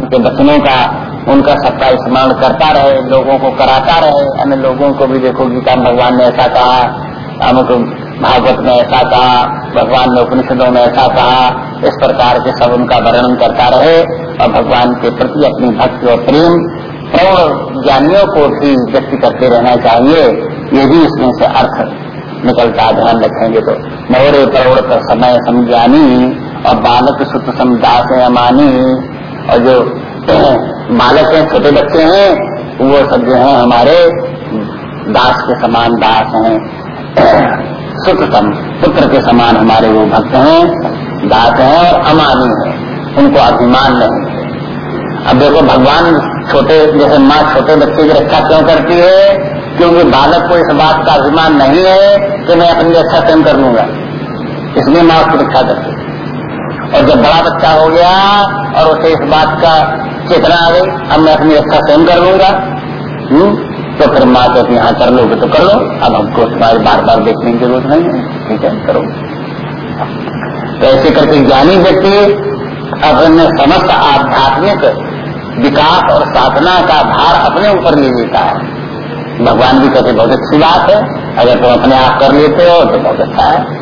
के वचनों का, उनका सबका स्मरण करता रहे, लोगों को कराता रहे, अन्य लोगों को भी देखो गीता भगवान ने ऐसा कहा, अमुक भागवत में ऐसा कहा, भगवान ने उपनिषदों में ऐसा कहा, इस प्रकार के सब उनका वर्णन करता रहे, और भगवान के प्रति अपनी भक्ति और प्रेम प्रौढ़ ज्ञानियों को भी व्यक्त करते रहना चाहिए, ये भी इसमें से अर्थ निकलता, ध्यान रखेंगे तो। प्रौढ़ का समय समज्ञानी और बालक सुत समदास अमानी और जो बालक हैं छोटे बच्चे हैं, वो सब जो है हमारे दास के समान दास हैं। सुखतम पुत्र के समान हमारे वो भक्त हैं, दास हैं और अमानी हैं। उनको अभिमान नहीं है। अब देखो, भगवान छोटे, जैसे माँ छोटे बच्चे की रक्षा क्यों करती है? क्योंकि बालक को इस बात का अभिमान नहीं है कि मैं अपनी अच्छा स्वयं कर लूँगा। इसलिए माँ उसकी रक्षा करती और जब बड़ा बच्चा हो गया और उसे इस बात का चेतना आ गई, अब मैं अपनी रक्षा स्वयं कर लूँगा हम्म? तो फिर माँ कहती यहाँ कर लोगे तो कर लो। अब हमको तुम्हारे बार बार देखने की ज़रूरत नहीं है। ठीक है, करो। तो ऐसे करके ज्ञानी व्यक्ति अपने समस्त आध्यात्मिक विकास और साधना का भार अपने ऊपर ले लेता है। भगवान भी कहते बहुत अच्छी बात है। अगर तुम अपने आप कर लेते हो तो बहुत अच्छा है।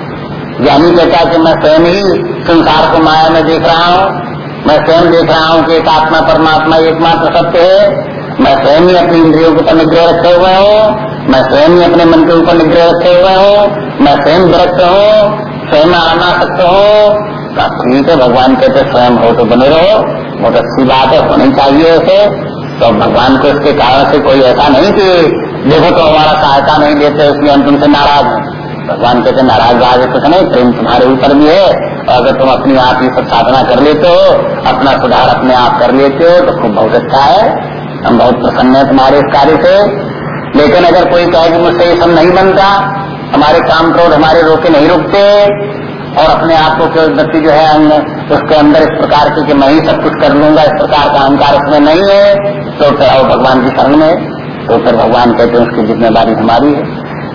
ज्ञानी कहता कि मैं स्वयं ही संसार को माया में देख रहा हूँ। मैं स्वयं देख रहा हूँ कि एक आत्मा, परमात्मा एकमात्र सत्य है। मैं स्वयं ही अपनी इंद्रियों के ऊपर निग्रह रखे हुए हूँ। मैं स्वयं ही अपने मन के ऊपर निग्रह रखे हुए हूँ। मैं स्वयं विरक्त हूँ। स्वयं अनासक्त हूँ। ठीक है, भगवान कहते स्वयं हो तो बने रहो। बहुत अच्छी बात है, होनी चाहिए उसे। तो भगवान को इसके कारण से कोई ऐसा नहीं कि देखो तो हमारा सहायता नहीं देते इसलिए हम तुमसे नाराज़ हैं। भगवान कहते, नाराज़ राज कुछ नहीं, प्रेम तुम्हारे ऊपर भी है। और अगर तुम अपनी आप ही सब साधना कर लेते हो, अपना सुधार अपने आप कर लेते हो तो खूब बहुत अच्छा है। हम बहुत प्रसन्न है तुम्हारे इस कार्य से। लेकिन अगर कोई कहे कि मुझसे ये सब नहीं बनता, हमारे काम क्रोध हमारे रोके नहीं रुकते, और अपने आप को केवल व्यक्ति जो है उसके अंदर इस प्रकार के कि मैं ही सब कुछ कर लूँगा, इस प्रकार का अहंकार उसमें नहीं है तो आओ भगवान की शरण में। तो फिर भगवान कहते हैं उसकी ज़िम्मेदारी हमारी है।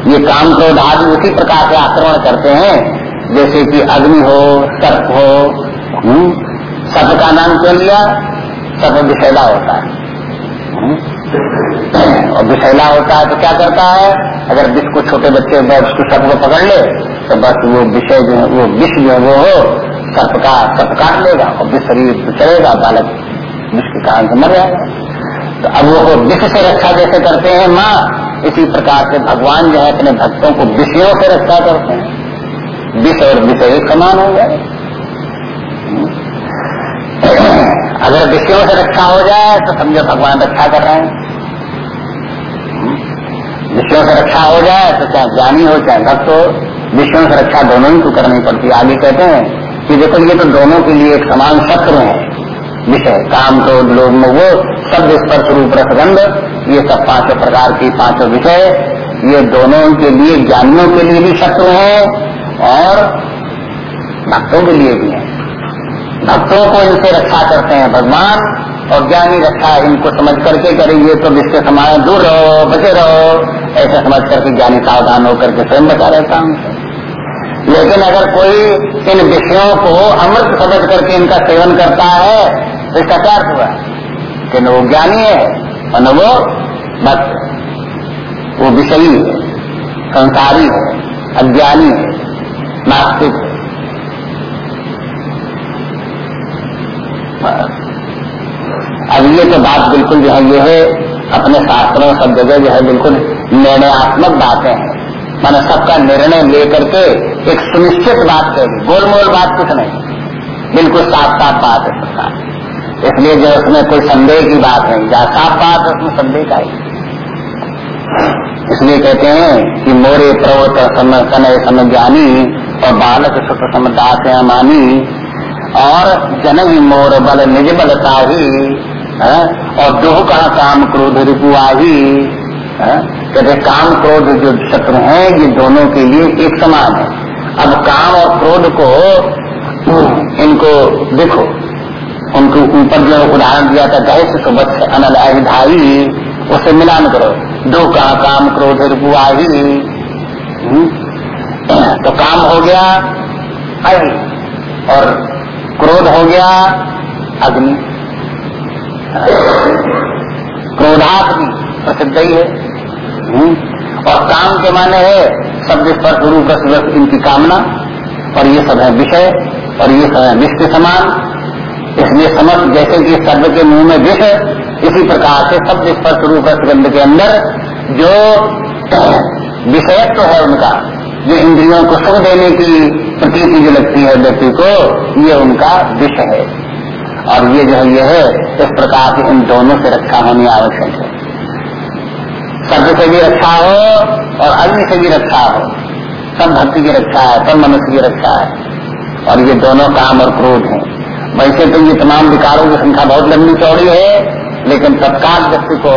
ये काम क्रोध आदि उसी प्रकार से आक्रमण करते हैं जैसे कि अग्नि हो सर्प हो हम्म, सर्प का नाम क्यों लिया सर्प विषैला होता है। हम्म, और विषैला होता है तो क्या करता है अगर विष को छोटे बच्चे उसको सर्प को पकड़ ले तो बस वो विषय जो है वो विष जो वो हो सर्प का सर्प काट लेगा और विष शरीर चलेगा बालक विष के कारण से मर जाएगा। तो अब वो विष से रक्षा जैसे करते हैं माँ। इसी प्रकार से भगवान जो है अपने भक्तों को विषयों से रक्षा करते हैं। विष और विषय समान हो जाए अगर विषयों से रक्षा हो जाए तो समझो भगवान रक्षा कर रहे हैं। विषयों से रक्षा हो जाए तो चाहे ज्ञानी हो, चाहे भक्त हो, विषयों से रक्षा दोनों ही को करनी पड़ती है। आगे कहते हैं कि देखो, ये तो दोनों के लिए एक समान शत्रु है। विषय, काम, क्रोध लोग वो सब स्पर्श रूप रसगंध, ये सब पाँचों प्रकार की पाँचों विषय, ये दोनों के लिए, ज्ञानियों के लिए भी शत्रु हैं और भक्तों के लिए भी हैं। भक्तों को इनसे रक्षा करते हैं भगवान और ज्ञानी रक्षा इनको समझ करके करेंगे तो जिसके समाज दूर रहो, बचे रहो, ऐसे समझ करके ज्ञानी सावधान होकर के स्वयं बचा रहता हूँ। लेकिन अगर कोई इन विषयों को अमृत समझ करके इनका सेवन करता है तो इसका क्या हुआ? कि न वो ज्ञानी है और न वो भक्त वो विषयी संसारी है, अज्ञानी है, नास्तिक है। अब ये तो बात बिल्कुल जो है, ये है अपने शास्त्रों सब जगह जो है बिल्कुल निर्णयात्मक बातें हैं। मैंने सबका निर्णय लेकर के एक सुनिश्चित बात कहेगी गोलमोल बात कुछ नहीं। बिल्कुल साफ़ साफ़ बात है सबका। इसलिए जो उसमें कोई संदेह की बात नहीं, जहाँ साफ़ बात है, उसमें संदेह का ही। इसलिए कहते हैं कि मोरे प्रवत समय समय ज्ञानी और बालक सुख समदास मानी, और जन ही मोर बल, निज बल ही, और दोह कहा काम क्रोध रिपु आही कहते काम क्रोध जो शत्रु हैं, ये दोनों के लिए एक समान है। अब काम और क्रोध को इनको देखो। उनको ऊपर जो उदाहरण दिया था दहेश सुबह से अनल अहिधाई उसे मिलान करो। दो का काम क्रोध रिपुआही तो काम हो गया आई और क्रोध हो गया अग्नि। क्रोधाग्नि प्रसिद्ध ही है। हम्म। और काम के माने है, शब्द स्पर्श रूप रस इनकी कामना, और ये सब है विषय, और ये सब है निष्ठ समान। इसलिए समस्त जैसे कि सर्व के मुँह में विष, इसी प्रकार से शब्द स्पर्श रूप रसगंध के अंदर, जो विषयत्व तो है उनका, जो इंद्रियों को सुख देने की प्रतीति जो लगती है व्यक्ति को, ये उनका विषय है। और ये जो है, ये है, इस प्रकार से इन दोनों से रक्षा होनी आवश्यक है। शब्द से भी रक्षा हो और अग्नि से भी रक्षा हो, सब भक्ति की रक्षा है, सब मनुष्य की रक्षा है। और ये दोनों काम और क्रोध हैं। वैसे तो ये तमाम विकारों की संख्या बहुत लंबी चौड़ी है, लेकिन तत्काल व्यक्ति को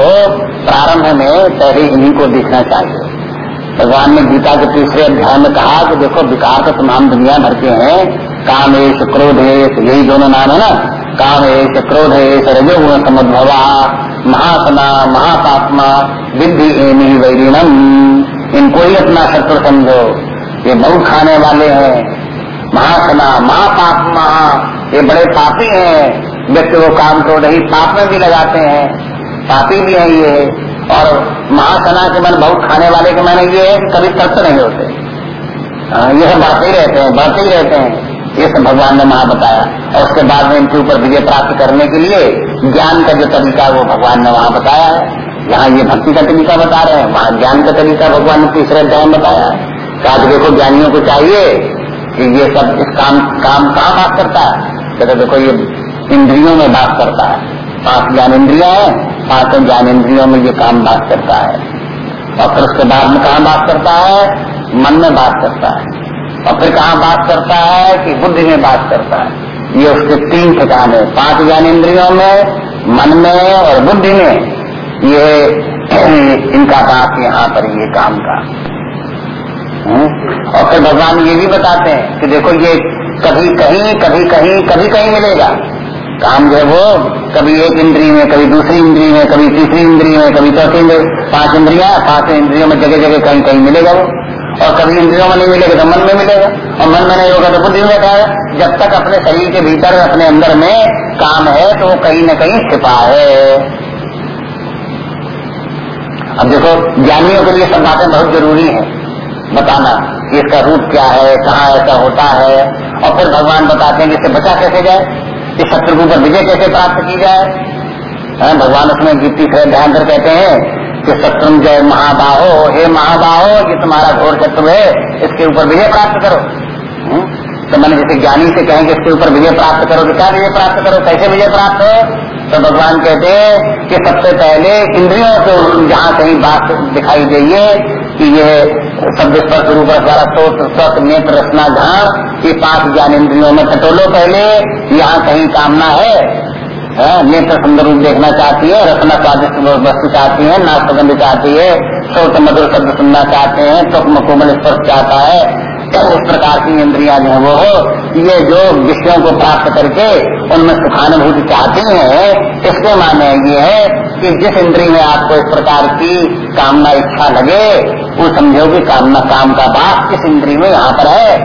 प्रारंभ में पहले इन्हीं को देखना चाहिए। भगवान ने गीता के तीसरे अध्याय में कहा कि देखो, विकार तो तमाम दुनिया भर के हैं। काम एश क्रोध एश यही दोनों नाम है ना? काम एश क्रोध एश रजोगुण समुद्भवा, महासना महापात्मा विद्धि एनी वैरिणम। इनको ही अपना शत्रु समझो। ये बहुत खाने वाले हैं। महासना महापात्मा ये बड़े पापी हैं। व्यक्ति को काम तो नहीं पाप में भी लगाते हैं। पापी भी है ये। और महासना के मन बहुत खाने वाले के मैंने ये है कभी तृप्त नहीं होते। हाँ, ये सब बढ़ते ही रहते हैं बढ़ते ही रहते हैं। ये सब भगवान ने वहाँ बताया। और उसके बाद में इनके ऊपर विजय प्राप्त करने के लिए ज्ञान का जो तरीका वो भगवान ने वहाँ बताया है। यहाँ ये भक्ति का तरीका बता रहे हैं। वहाँ ज्ञान का तरीका भगवान ने तीसरे अध्याय बताया है। कहा देखो ज्ञानियों को चाहिए कि ये सब इस काम काम कहाँ बात करता है? कहते देखो, ये इंद्रियों में बात करता है। पाँच ज्ञान इंद्रिया है, पाँचों ज्ञान इंद्रियों में ये काम बात करता है। और फिर उसके बाद में कहा बात करता है? मन में बात करता है। और फिर कहा बात करता है? कि बुद्धि में बात करता है। ये उसके तीन ठिकान है। पाँच ज्ञान इंद्रियों में, मन में और बुद्धि में। ये इनका बात यहाँ पर ये काम का? और फिर भगवान ये भी बताते हैं कि देखो ये कभी कहीं कभी कहीं कभी कहीं मिलेगा। काम जो है वो कभी एक इंद्री में, कभी दूसरी इंद्री में, कभी तीसरी इंद्री में, कभी चौथी में पाँच इंद्रिया, पाँच इंद्रियों में जगह जगह कहीं कहीं मिलेगा वो। और कभी इंद्रियों में नहीं मिलेगा तो मन में मिलेगा। और मन में नहीं होगा तो बुद्धि में है। जब तक अपने शरीर के भीतर, अपने अंदर में काम है तो वो कहीं न कहीं छिपा है। अब देखो, ज्ञानियों के लिए सब बातें बहुत ज़रूरी है। बताना कि इसका रूप क्या है, कहाँ ऐसा होता है। और फिर भगवान बताते हैं कि इससे बचा कैसे जाए? इस शत्रु के ऊपर विजय कैसे प्राप्त की जाए? भगवान उसमें से ध्यान कर कहते हैं कि शत्रु जय महाबाहो, हे महाबाहो, ये तुम्हारा घोर शत्रु है, इसके ऊपर विजय प्राप्त करो। हम्म? तो मैंने जैसे ज्ञानी से कहेंगे, इसके ऊपर विजय प्राप्त करो तो क्या विजय प्राप्त करो? कैसे विजय प्राप्त हो? तो भगवान कहते हैं कि सबसे पहले इंद्रियों को जहाँ कहीं बात दिखाई देगी कि ये शब्द स्पर्श रूप द्वारा सोच स्वस्थ नेत्र, रचना घर ये पाँच ज्ञान इंद्रियों में कटोलो पहले, यहाँ कहीं कामना है है, नेत्र सुंदर रूप देखना चाहती है, रचना स्वादिष्ट वस्तु चाहती है, नाक सुगंध चाहती है, सोच मधुर शब्द सुनना चाहते हैं तो कोमल स्पर्श चाहता है उस प्रकार की इंद्रिया जो है वो ये जो विषयों को प्राप्त करके उनमें सुखानुभूति चाहती हैं, इसके माने ये है कि जिस इंद्री में आपको इस प्रकार की कामना इच्छा लगे, वो समझो कि कामना काम का बात किस इंद्री में यहाँ पर है।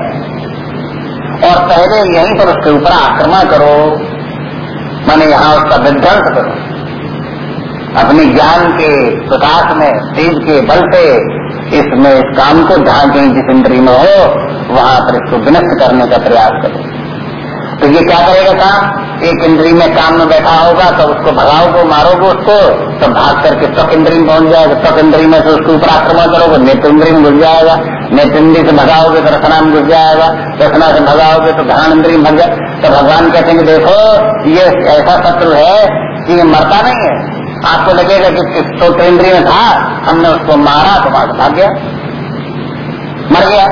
और पहले यहीं पर उसके ऊपर आक्रमण करो। मैंने यहाँ उसका विध्वंस करो। अपने ज्ञान के प्रकाश में, तेज के बल से इसमें इस काम को जहाँ कहीं जिस इंद्री में हो। वहाँ पर इसको विनष्ट करने का प्रयास करो। तो ये क्या करेगा काम एक इंद्री में काम में बैठा होगा तो उसको भगाओगे, मारोगे उसको तो भाग करके त्वक इंद्री में पहुँच जाएगा। त्वक इंद्री में से उसके ऊपर आक्रमण करोगे, नेत्र इंद्री में घुस जाएगा। नेत्र इंद्री से भगाओगे तो रचना में घुस जाएगा। रचना से भगाओगे तो घान इंद्री में भग जाए तो भगवान कहते हैं देखो, ये ऐसा शत्रु है कि ये मरता नहीं है। आपको लगेगा कि स्त्रोत्र इंद्री में था, हमने उसको मारा तो भाग गया। मर गया।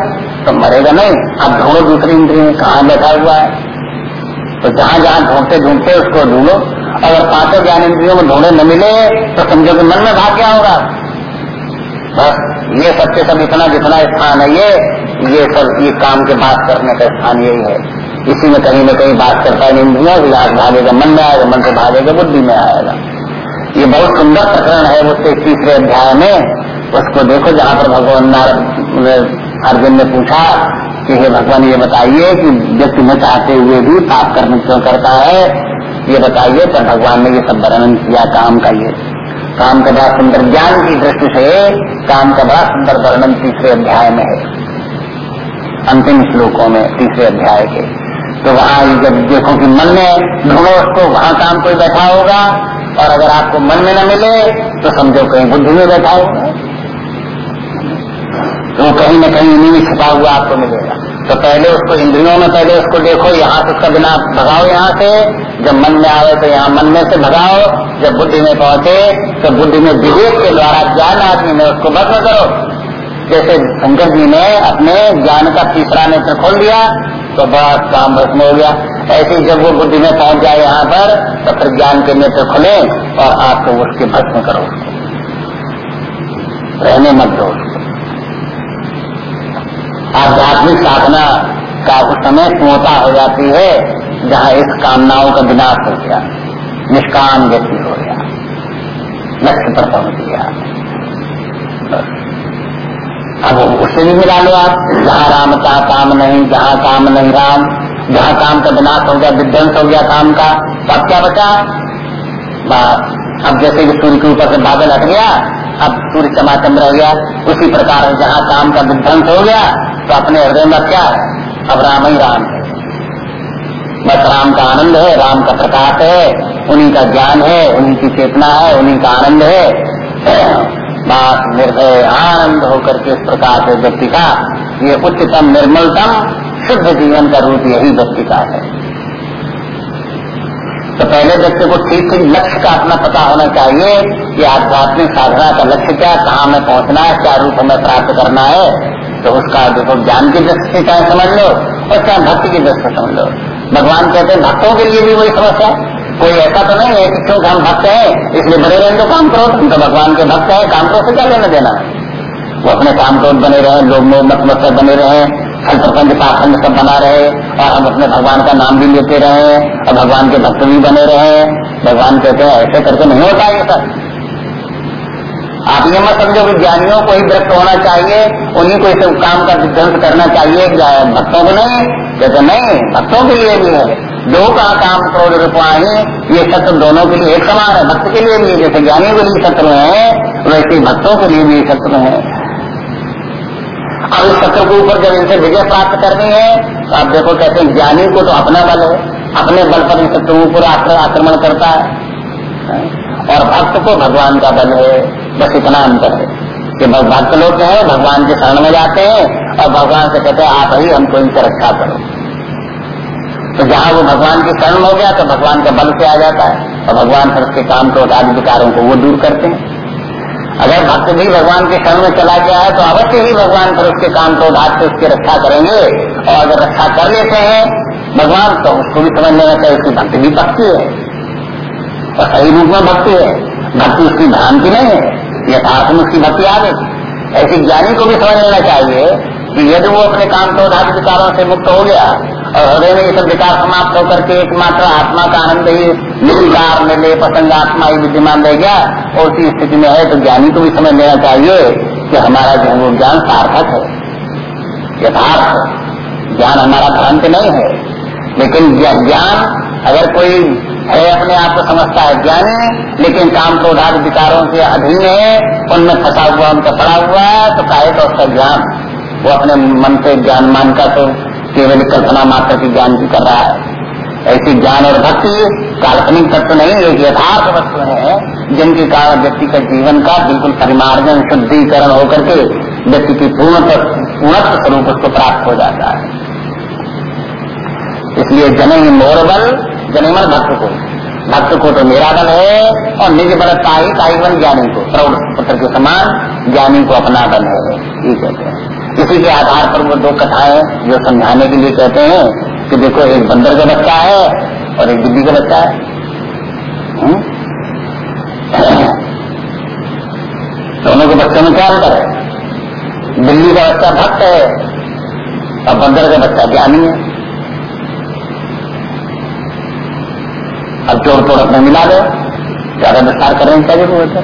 तो मरेगा नहीं। अब ढूंढो दूसरी इंद्रिय में कहा बैठा हुआ है। तो जहाँ जहाँ ढूंढते ढूंढते उसको ढूंढो। अगर पाँचों ज्ञान इंद्रियों में ढूंढे न मिले तो समझो कि मन में भाग गया होगा। बस, ये सबसे सब इतना जितना स्थान है ये ये सब, ये काम के बात करने का स्थान यही है। इसी में कहीं न कहीं बात करता है इंद्रियों विलास भागेगा, मन में आएगा, मन से भागेगा, बुद्धि में आएगा। ये बहुत सुंदर प्रकरण है वो तीसरे अध्याय में। उसको देखो जहाँ पर भगवान अर्जुन ने पूछा कि हे भगवान, ये बताइए कि व्यक्ति न चाहते हुए भी पाप कर्म क्यों करता है? ये बताइए तो भगवान ने ये सब वर्णन किया काम का ये। काम का बड़ा सुंदर ज्ञान की दृष्टि से, काम का बड़ा सुंदर वर्णन तीसरे अध्याय में है। अंतिम श्लोकों में, तीसरे अध्याय के। तो वहाँ जब देखो कि मन में ढूंढो उसको, वहाँ काम कोई बैठा होगा, और अगर आपको मन में न मिले तो समझो कहीं बुद्धि में बैठा होगा। तो कहीं न कहीं इन्हीं में छुपा हुआ आपको मिलेगा। तो पहले उसको इंद्रियों में पहले उसको देखो, यहाँ से उसका बिना भगाओ यहाँ से, जब मन में आवे तो यहाँ मन में से भगाओ, जब बुद्धि में पहुँचे तो बुद्धि में विवेक के द्वारा ज्ञान आदमी में उसको भस्म करो। जैसे शंकर जी ने अपने ज्ञान का तीसरा नेत्र खोल दिया तो बस काम भस्म हो गया। ऐसे जब वो बुद्धि में पहुँच जाए यहाँ पर तो फिर ज्ञान के नेत्र खुले और आपको उसके भस्म करो। रहने मत दो आध्यात्मिक साधना का उस समय पूर्णता हो जाती है, जहाँ इस कामनाओं का विनाश हो गया, निष्काम व्यक्ति हो गया लक्ष्य पर पहुँच गया। अब उससे भी मिला लो आप, जहाँ राम का काम नहीं, जहाँ काम नहीं राम, जहाँ काम का विनाश हो गया, विध्वंस हो गया काम का, तब क्या बचा? बस अब जैसे कि सूर्य के ऊपर से बादल हट गया अब सूर्य चमाचम रह गया, उसी प्रकार जहाँ काम का विध्वंस हो गया तो अपने हृदय में क्या अब राम ही राम है। बस राम का आनंद है, राम का प्रकाश है, उन्हीं का ज्ञान है, उन्हीं की चेतना है, उन्हीं का आनंद है। बात निर्भय आनंद होकर के इस प्रकार से व्यक्ति का, ये उच्चतम निर्मलतम शुद्ध जीवन का रूप यही व्यक्ति का है। तो पहले व्यक्ति को ठीक ठीक लक्ष्य का अपना पता होना चाहिए कि आध्यात्मिक साधना का लक्ष्य क्या, कहाँ में पहुँचना है, क्या रूप हमें प्राप्त करना है तो उसका देखो ज्ञान की दृष्टि से चाहे समझ लो और चाहे भक्ति की दृष्टि समझ लो। भगवान कहते हैं, भक्तों के लिए भी वही समस्या है। कोई ऐसा तो नहीं है कि क्योंकि हम भक्त हैं, इसलिए बड़े रहें तो काम करो। तो भगवान के भक्त हैं, काम करो से क्या लेना देना? वो अपने काम क्रोध बने रहे, लोग मत मत बने रहे फल प्रपंच पाखंड सब बना रहे और हम अपने भगवान का नाम भी लेते रहे और भगवान के भक्त भी बने रहे। भगवान कहते हैं, ऐसे करके नहीं होता ये सब। आप ये मत समझो विज्ञानियों को ही व्यक्त होना चाहिए, उन्हीं को इस काम का विध्वंस करना चाहिए भक्तों को नहीं। कहते नहीं, भक्तों के लिए भी है। दो का काम क्रोध रूपवाही ये शत्रु दोनों के लिए एक समान है। भक्त के लिए भी जैसे ज्ञानी के लिए शत्रु है, वैसे भक्तों के लिए भी शत्रु है। अब इस शत्रु के ऊपर जब इनसे विजय प्राप्त करनी है तो आप देखो कहते हैं ज्ञानी को तो अपना बल है। अपने बल पर इन शत्रुओं पर आक्रमण करता है। और भक्त को भगवान का बल है। बस इतना अंतर है। कि भक्त लोग जो है, भगवान के शरण में जाते हैं और भगवान से कहते हैं, आप ही हमको इनसे रक्षा करो। तो जहाँ वो भगवान के शरण हो गया तो भगवान का बल से आ जाता है। और भगवान फिर उसके काम को आदि विकारों को वो दूर करते हैं। अगर भक्त भी भगवान के शरण में चला गया है तो अवश्य ही भगवान पर उसके काम को उधार से उसकी रक्षा करेंगे। और अगर रक्षा कर लेते हैं, भगवान तो उसको भी समझ लेना चाहिए उसकी भक्ति भी भक्ति है। और सही रूप में भक्ति है। भक्ति उसकी भ्रांति नहीं है। यथार्थ में उसकी भक्ति आ गई। ऐसे ज्ञानी को भी समझ लेना चाहिए कि यदि वो अपने काम तो को विकारों से मुक्त हो गया और हृदय में ये सब विकार समाप्त होकर के एकमात्र आत्मा का आनंद ही निर्विकार मिले पसंद आत्मा ही विद्यमान रह गया और उसी स्थिति में है तो ज्ञानी को भी समझ लेना चाहिए कि हमारा जो ज्ञान सार्थक है। यथार्थ ज्ञान हमारा भ्रांत नहीं है। लेकिन ज्ञान अगर कोई है, अपने आप को समझता है ज्ञानी, लेकिन काम क्रोधाद विकारों के अधीन है, उनमें फंसा हुआ, उनका पड़ा हुआ है तो काहे तो उसका ज्ञान? वो अपने मन से ज्ञान मान का तो केवल कल्पना मात्र की ज्ञान की कर रहा है। ऐसी ज्ञान और भक्ति काल्पनिक तत्व नहीं, एक यथार्थ वस्तु है, जिनके कारण व्यक्ति का जीवन का बिल्कुल परिमार्जन, शुद्धिकरण होकर के व्यक्ति की पूर्ण पूर्णत्व स्वरूप उसको प्राप्त हो जाता है। इसलिए जन ही मोर बल भक्त को। भक्त को तो मेरा बल है, और निज बल ताही ताही बल ज्ञानी को। प्रौढ़ पुत्र के समान ज्ञानी को अपना बल है, ये कहते हैं। इसी के आधार पर वो दो कथाएँ जो समझाने के लिए कहते हैं कि देखो, एक बंदर का बच्चा है और एक बिल्ली का बच्चा है हम्म? दोनों के बच्चों में क्या अंतर है बिल्ली का बच्चा भक्त है और बंदर का बच्चा ज्ञानी है अब जोड़ तोड़ अपने मिला दो ज़्यादा विस्तार करने की क्या ज़रूरत है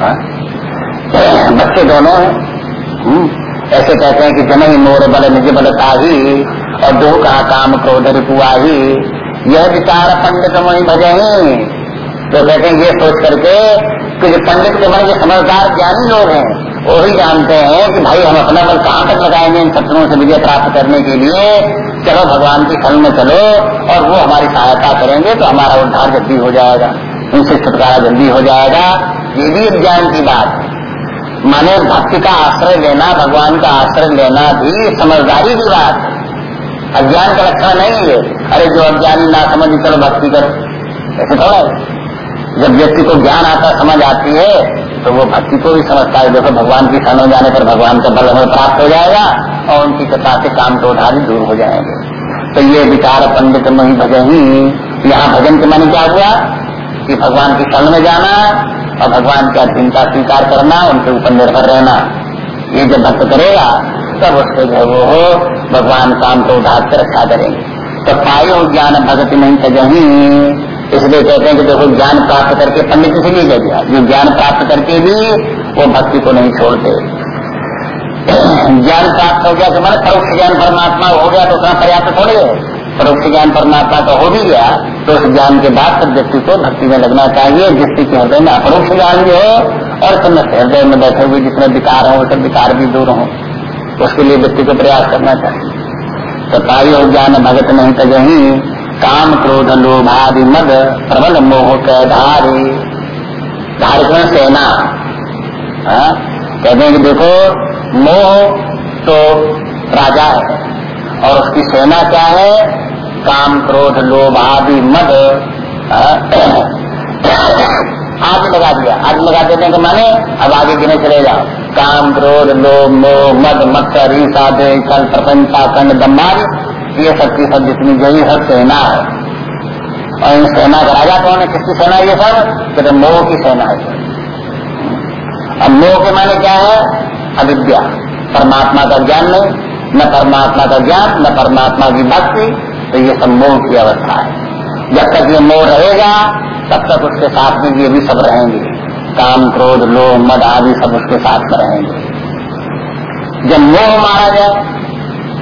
हाँ? बच्चे दोनों हैं हम्म? ऐसे कहते हैं कि जन ही मोर बल, निज बलता ही और दो कहा काम क्रोध रिपुआ ही यह विचार पंडित वही भजे तो कहते हैं, ये सोच करके कि जो पंडित के मन के समझदार ज्ञानी लोग हैं, वो ही जानते हैं कि भाई हम अपना बल कहाँ तक लगाएँगे इन शत्रुओं से विजय प्राप्त करने के लिए। चलो भगवान की शरण में चलो, और वो हमारी सहायता करेंगे तो हमारा उद्धार जल्दी हो जाएगा, उनसे छुटकारा जल्दी हो जाएगा। ये भी एक ज्ञान की बात। है माने भक्ति का आश्रय लेना, भगवान का आश्रय लेना भी समझदारी की बात है। अज्ञान का लक्षण नहीं है। अरे जो अज्ञानी ना समझ, चलो भक्ति करो। ऐसे थोड़ा जब व्यक्ति को ज्ञान आता, समझ आती है तो वो भक्ति को भी समझता है। देखो, भगवान की शरण जाने पर भगवान का बल हमें प्राप्त हो जाएगा और उनकी कथा से काम के उधारी दूर हो जाएँगे। तो ये विचार पंडित मही भजन ही, यहाँ भजन के माने क्या हुआ कि भगवान की शरण में जाना और भगवान की अधीनता स्वीकार करना, उनके ऊपर निर्भर रहना। ये जब भक्त करेगा, तब उसके जो वो हो, भगवान काम को उधार से रक्षा करेंगे। तो पायो ज्ञान भगत नहीं सजही इसलिए कहते हैं कि देखो, ज्ञान प्राप्त करके पंडित इसीलिए कह दिया जो ज्ञान प्राप्त करके भी, वो भक्ति को नहीं छोड़ते। ज्ञान प्राप्त हो गया तो मैंने परोक्ष ज्ञान परमात्मा हो गया तो उतना पर्याप्त थोड़े परोक्ष ज्ञान परमात्मा तो हो भी गया तो उस ज्ञान के बाद सब व्यक्ति को भक्ति में लगना चाहिए, जिससे कि हृदय में अपरोक्ष ज्ञान भी हो और सब हृदय में बैठे हुए जितने विकार हो सब विकार भी दूर हो। उसके लिए व्यक्ति को प्रयास करना चाहिए। तो ताई ज्ञान भगत नहीं तजही काम क्रोध लोभादि मद प्रबल मोह के धारी। सेना। हाँ? कहते हैं कि देखो, मोह तो राजा है। और उसकी सेना क्या है? काम, क्रोध, लोभ आदि, मद आदि लगा दिया। आग लगा देने के माने अब आगे गिने चले जाओ। काम, क्रोध, लोभ, मोह, मद, मत्सर, ईसा दे कल, प्रपंचा खंड दम्बारी ये सब की सब जितनी जो सब सेना है। और इन सेना का राजा कौन है? किसकी सेना ये सब? कहते मोह की सेना है। अब मोह के माने क्या है? अविद्या। परमात्मा का ज्ञान नहीं। न परमात्मा का ज्ञान, न परमात्मा की भक्ति तो ये सब मोह की अवस्था है। जब तक ये मोह रहेगा, तब तक उसके साथ में ये भी सब रहेंगे। काम, क्रोध लोह मद आदि सब उसके साथ में रहेंगे। जब मोह मारा जाए,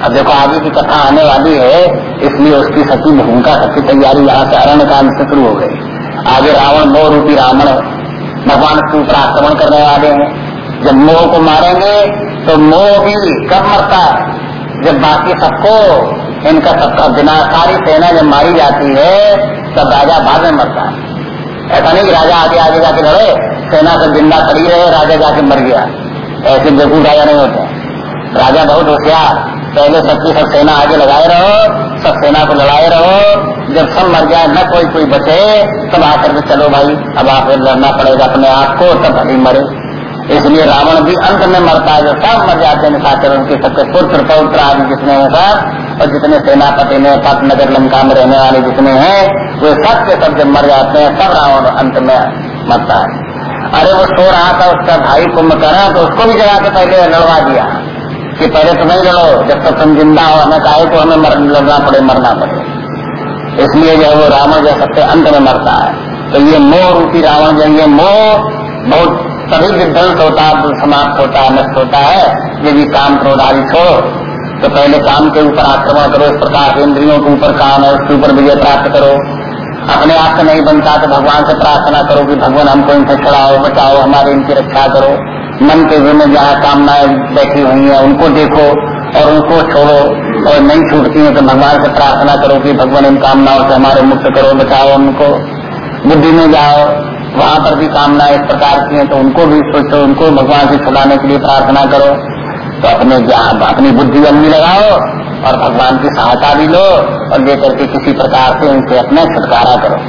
अब देखो आगे की कथा आने वाली है, इसलिए उसकी सच्ची भूमिका सबकी तैयारी यहाँ से अरण्य कांड से शुरू हो गई। आगे रावण, मोह रूपी रावण, भगवान के ऊपर आक्रमण करने वाले हैं। जब मोह को मारेंगे तो मोह भी कब मरता है? जब बाकी सबको इनका सबका विनाशारी सेना जब मारी जाती है, तब राजा बाद में मरता है। ऐसा नहीं कि राजा आगे आगे जाके लड़े, सेना से ज़िंदा खड़ी रहे, राजा जाके मर गया। ऐसे बेकूफ राजा नहीं होते। राजा बहुत होशियार। पहले सबकी सब सेना आगे लगाए रहो, सब सेना को लड़ाए रहो। जब सब मर जाए, न कोई कोई बचे, तब आकर के चलो भाई, अब आप लड़ना पड़ेगा अपने आप को, तब अभी मरे। इसलिए रावण भी अंत में मरता है जो सब मर जाते हैं निशाचर उनके सबके पुत्र पौत्र आदि जितने हैं सब और जितने सेनापति में पट नगर लंका में रहने वाले जितने हैं वे सब के सब जब मर जाते हैं सब रावण अंत में मरता है। अरे वो सो रहा था उसका भाई कुंभकर्ण तो उसको भी जगा के पहले लड़वा दिया कि पहले तो नहीं लड़ो जब तक तुम ज़िंदा हो हमें कहे तो हमें मर, लड़ना पड़े मरना पड़े। इसलिए जो वो रावण जो सबसे अंत में मरता है। तो ये मोह रूपी रावण जो ये मोह बहुत तभी विध्वंस होता समाप्त होता है, नष्ट होता है यदि काम क्रोधारी छोड़ो। तो पहले काम के ऊपर आक्रमण करो, इस प्रकार इंद्रियों के ऊपर काम है उसके ऊपर विजय प्राप्त करो। अपने आप से नहीं बनता तो भगवान से प्रार्थना करो कि भगवान हमको इनसे छुड़ाओ, बचाओ, हमारे इनकी रक्षा करो। मन के में जहाँ कामनाएँ बैठी हुई है, उनको देखो और उनको छोड़ो और नहीं छूटती है तो भगवान से प्रार्थना करो कि भगवान इन कामनाओं से हमारे मुक्त करो, बचाओ उनको बुद्धि में जाओ वहाँ पर भी कामना इस प्रकार की है तो उनको भी सोचो, उनको भगवान से छुड़ाने के लिए प्रार्थना करो। तो अपने अपनी बुद्धि अपनी लगाओ और भगवान की सहायता भी लो और लेकर के किसी प्रकार से उनसे अपना छुटकारा करो।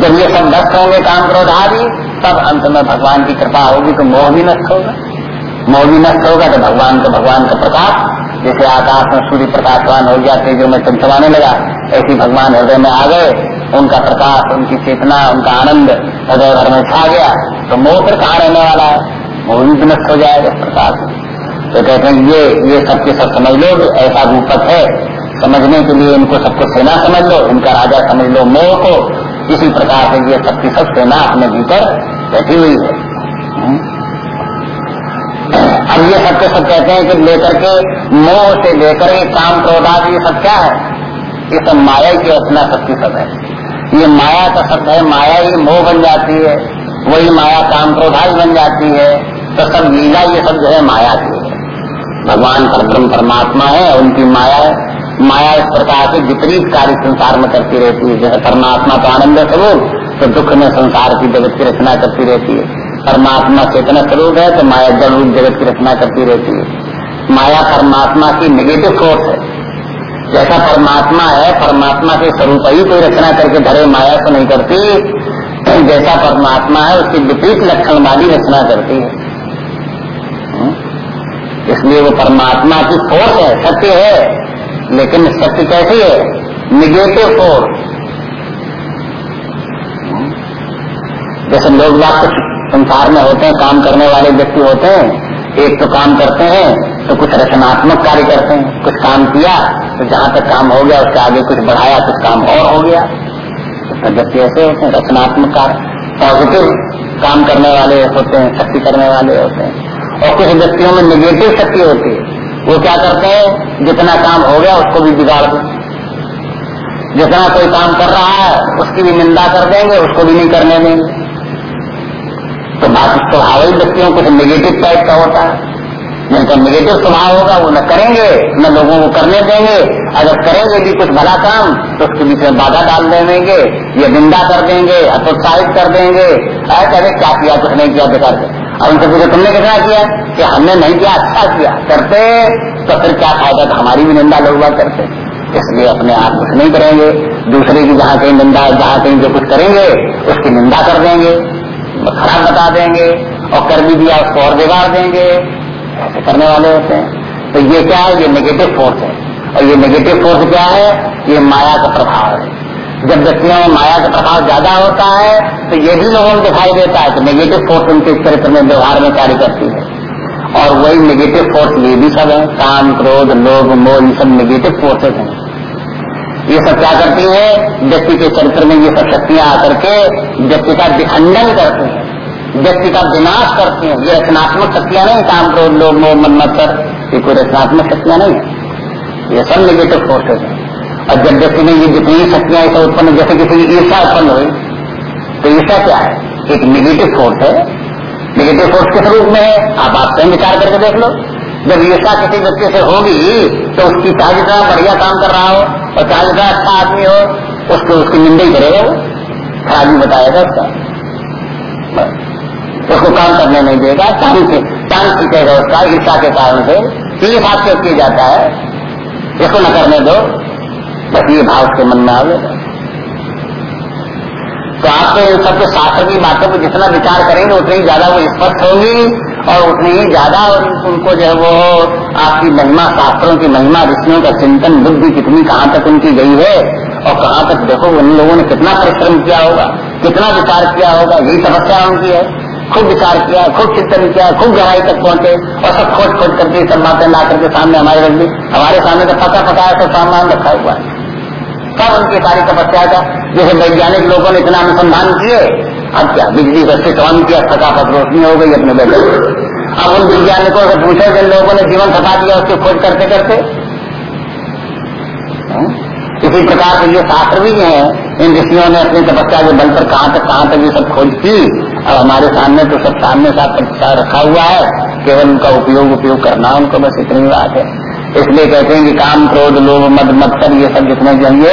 जब ये सब नष्ट होंगे काम क्रोध आदि तब अंत में भगवान की कृपा होगी तो मोह भी नष्ट होगा। मोह भी नष्ट होगा तो भगवान का भगवान का प्रकाश जैसे आकाश में सूर्य प्रकाशवान हो गया, तेजो में चमचमाने लगा, ऐसी भगवान हृदय में आ गए उनका प्रकाश, उनकी चेतना, उनका आनंद हृदय भर में छा गया तो मोह फिर कहाँ रहने वाला है? मोह भी नष्ट हो जाएगा प्रकाश तो कहते हैं, ये ये सबके सब समझ लो ऐसा रूपक है, समझने के लिए इनको सबको सेना समझ लो, इनका राजा समझ लो मोह को। इसी प्रकार से ये सबकी सब सेना अपने भीतर बैठी हुई है। हम्म। अब ये सब के सब कहते हैं कि लेकर के मोह से लेकर काम क्रोधाद ये सब क्या है? ये सब माया की रचना शक्ति सब है। ये माया का शब्द है, माया ही मोह बन जाती है, वही माया काम क्रोधाज बन जाती है तो सब लीला ये सब जो है माया की है। भगवान परब्रह्म परमात्मा है, उनकी माया है। माया इस प्रकार से विपरीत कार्य संसार में करती रहती है। जैसे परमात्मा का आनंद स्वरूप तो दुख में संसार की जगत की रचना करती रहती है। परमात्मा चेतना स्वरूप है तो माया जड़ रूप जगत की रचना करती रहती है। माया परमात्मा की निगेटिव फोर्स है। जैसा परमात्मा है, परमात्मा के स्वरूप ही कोई रचना करके धरे माया से नहीं करती। जैसा परमात्मा है, उसकी विपरीत लक्षण वाली रचना करती है। हम्म? इसलिए वो परमात्मा की फोर्स है, सत्य है। लेकिन सत्य कैसी है? निगेटिव फोर्स जैसे लोग बात संसार में होते हैं, काम करने वाले व्यक्ति होते हैं, एक तो काम करते हैं तो कुछ रचनात्मक कार्य करते हैं, कुछ काम किया तो जहाँ तक काम हो गया, उसके आगे कुछ बढ़ाया, कुछ काम और हो गया। तो व्यक्ति ऐसे होते हैं, रचनात्मक कार्य पॉजिटिव काम करने वाले होते हैं, शक्ति करने वाले होते हैं। और कुछ व्यक्तियों में निगेटिव शक्ति होती है। वो क्या करते हैं? जितना काम हो गया, उसको भी बिगाड़ दें जितना कोई काम कर रहा है, उसकी भी निंदा कर देंगे, उसको भी नहीं करने देंगे। तो बाकी स्वभाविक व्यक्तियों कुछ निगेटिव टाइप का होता है। जिनका निगेटिव स्वभाव होगा, वो न करेंगे, न लोगों को करने देंगे। अगर करेंगे भी कुछ भला काम तो उसके बीच में बाधा डाल देंगे, या निंदा कर देंगे प्रोत्साहित कर देंगे। ऐसे क्या किया, कुछ नहीं किया, बेकार और उनसे पूछे, तुमने कितना किया? कि हमने नहीं किया अच्छा किया। करते तो फिर क्या फ़ायदा हमारी भी निंदा लोग करते। इसलिए अपने आप कुछ नहीं करेंगे। दूसरे की जहाँ कहीं निंदा जहाँ कहीं जो कुछ करेंगे, उसकी निंदा कर देंगे, खराब बता देंगे, और कर भी दिया, उसको और बिगाड़ देंगे। ऐसे करने वाले होते हैं। तो ये क्या है? ये नेगेटिव फोर्स है। और ये नेगेटिव फोर्स क्या है? ये माया का प्रभाव है। जब व्यक्तियों में माया का प्रभाव ज़्यादा होता है तो ये भी लोगों को दिखाई देता है कि नेगेटिव फोर्स उनके चरित्र में, व्यवहार में कार्य करती है। और वही नेगेटिव फोर्स ये भी सब है। काम, क्रोध, लोभ, मोह, ये सब नेगेटिव फोर्सेज हैं। ये सब क्या करती है? व्यक्ति के चरित्र में ये सब शक्तियाँ आकर के व्यक्ति का विखंडन करती हैं। व्यक्ति का विनाश करती हैं। ये रचनात्मक शक्तियाँ नहीं, काम क्रोध लोभ मोह, मन मत्सर ये कोई रचनात्मक शक्तियाँ नहीं। है ये सब निगेटिव फोर्सेज है। और जब व्यक्ति में ये जितनी शक्तियाँ ऐसा उत्पन्न, जैसे किसी की ईर्षा उत्पन्न हुई तो ईर्षा क्या है? एक निगेटिव फोर्स है। निगेटिव फोर्स किस रूप में है? आप आप विचार करके देख लो। जब ईर्षा किसी व्यक्ति से होगी तो उसकी चाहे बढ़िया काम कर रहा हो, और चाहे अच्छा आदमी हो, उसको उसकी निंदा ही करेगा वो। खराबी बताएगा उसका। उसको काम करने नहीं देगा से टांग सीखेगा उसका ईर्षा के कारण से। ये बात क्यों किया जाता है? इसको न करने दो, बस ये भाव उसके मन में आ तो आपको इन सबके शास्त्र की बातों पर जितना विचार करेंगे, उतनी ही ज़्यादा वो स्पष्ट होंगी, और उतनी ही ज़्यादा उनको जो है वो आपकी महिमा, शास्त्रों की महिमा, ऋषियों का चिंतन, बुद्धि कितनी कहाँ तक उनकी गई है, और कहाँ तक देखो उन लोगों ने कितना परिश्रम किया होगा, कितना विचार किया होगा, यही समस्या उनकी है। खूब विचार किया खूब चिंतन किया खूब गहराई तक पहुँचे और सब खोज खोज करके सब बातें ला करके सामने हमारे रख दी। हमारे सामने तो पता है, सब सामान रखा हुआ है। सब उनकी सारी तपस्या का जैसे वैज्ञानिक लोगों ने इतना अनुसंधान किए, अब क्या बिजली का स्विच ऑन किया थकापत रोशनी हो गई अपने बैठे। अब उन वैज्ञानिकों से पूछे, जिन लोगों ने जीवन थका दिया उसकी खोज करते करते हाँ? इसी प्रकार से ये शास्त्र भी हैं, इन ऋषियों ने अपनी तपस्या के बल पर कहाँ तक कहाँ तक ये सब खोज की। और हमारे सामने तो सब सामने साथ रखा हुआ है। केवल उनका उपयोग उपयोग करना उनको बस इतनी बात है। इसलिए कहते हैं कि काम, क्रोध, लोभ, मद, मत्सर, ये सब जितने चाहिए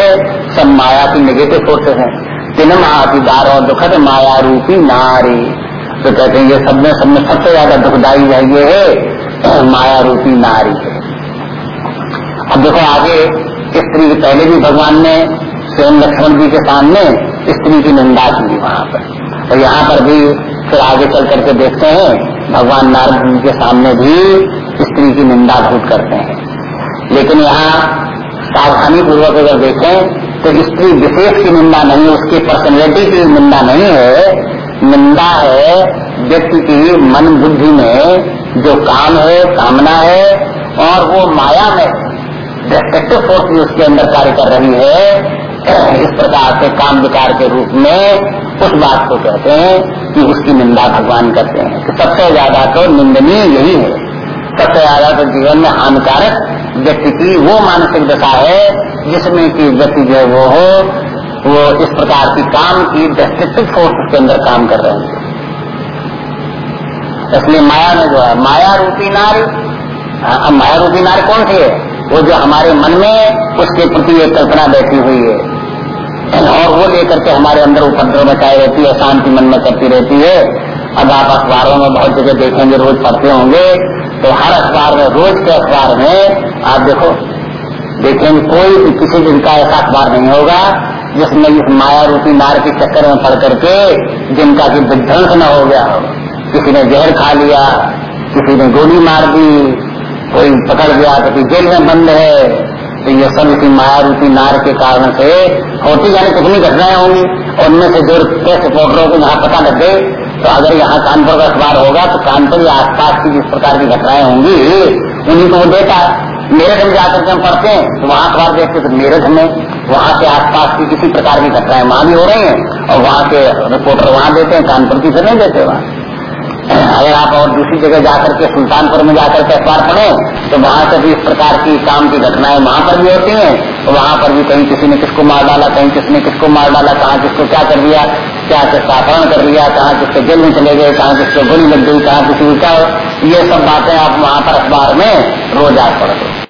सब माया की निगेटिव फोर्सेस हैं। तीन महातिदार और दुखद माया रूपी नारी। तो कहते हैं, ये सब में सब में सबसे ज़्यादा दुखदायी है, ये है माया रूपी नारी। अब देखो आगे स्त्री पहले भी भगवान ने स्वयं लक्ष्मण जी के सामने स्त्री की निंदा की वहाँ पर। और यहाँ पर भी फिर आगे चल करके देखते हैं, भगवान नारद जी के सामने भी स्त्री की निंदा भूत करते हैं। लेकिन यहाँ सावधानी पूर्वक अगर देखें तो स्त्री विशेष की निंदा नहीं, उसकी पर्सनैलिटी की निंदा नहीं है। निंदा है व्यक्ति की मन बुद्धि में जो काम है, कामना है, और वो माया में डिस्ट्रक्टिव फोर्स भी उसके अंदर कार्य कर रही है। इस प्रकार से काम विकार के रूप में उस बात को कहते हैं कि उसकी निंदा भगवान करते हैं। तो सबसे ज़्यादा तो निंदनीय यही है। सबसे ज़्यादा तो जीवन में हानिकारक व्यक्ति की वो मानसिक दशा है जिसमें कि व्यक्ति जो वो हो वो इस प्रकार की काम की डिस्ट्रक्टिव फोर्स के अंदर काम कर रहे हैं। इसलिए माया में जो है माया रूपी नारी हाँ, अब माया रूपी नारी कौन सी है? वो जो हमारे मन में उसके प्रति एक कल्पना बैठी हुई है। और वो लेकर के हमारे अंदर उपद्रव मचाई रहती है, शांति मन में करती रहती है। अब आप अखबारों में बहुत जगह देखेंगे, रोज पढ़ते होंगे तो हर अखबार में, रोज के अखबार में आप देखो, देखेंगे कोई किसी दिन का ऐसा अखबार नहीं होगा, जिसमें इस माया रूपी नार के चक्कर में पड़ करके जिनका की विध्वंस न हो गया हो। किसी ने जहर खा लिया, किसी ने गोली मार दी, कोई पकड़ गया तो जेल में बंद है। तो ये सब इसी माया रूपी नार के कारण से होती जाने कितनी घटनाएँ होंगी, उनमें से जो प्रेस रिपोर्टरों को जहाँ पता लग गए तो अगर यहाँ कानपुर का अखबार होगा तो कानपुर या आसपास की जिस प्रकार की घटनाएँ होंगी, उन्हीं को वो देता। मेरठ में जाकर के हम पढ़ते हैं तो वहाँ अखबार देखते तो मेरठ में, वहाँ के आसपास की किसी प्रकार की घटनाएँ वहाँ भी हो रही हैं, और वहाँ के रिपोर्टर वहाँ देते हैं, कानपुर की फिर नहीं देते वहाँ। अगर आप और दूसरी जगह जाकर के सुल्तानपुर में जाकर के अखबार पढ़े तो वहाँ से भी इस प्रकार की काम की घटनाएँ वहाँ पर भी होती हैं। तो वहाँ पर भी कहीं किसी ने किसको मार डाला, कहीं किसी ने किसको मार डाला, कहाँ किसको क्या कर दिया, क्या किसका अपहरण कर लिया कहाँ किसके जेल में चले गए, कहाँ किसको गोली लग गई, कहाँ किसी को ये सब बातें आप वहाँ पर अखबार में रोज पढ़। पढ़ते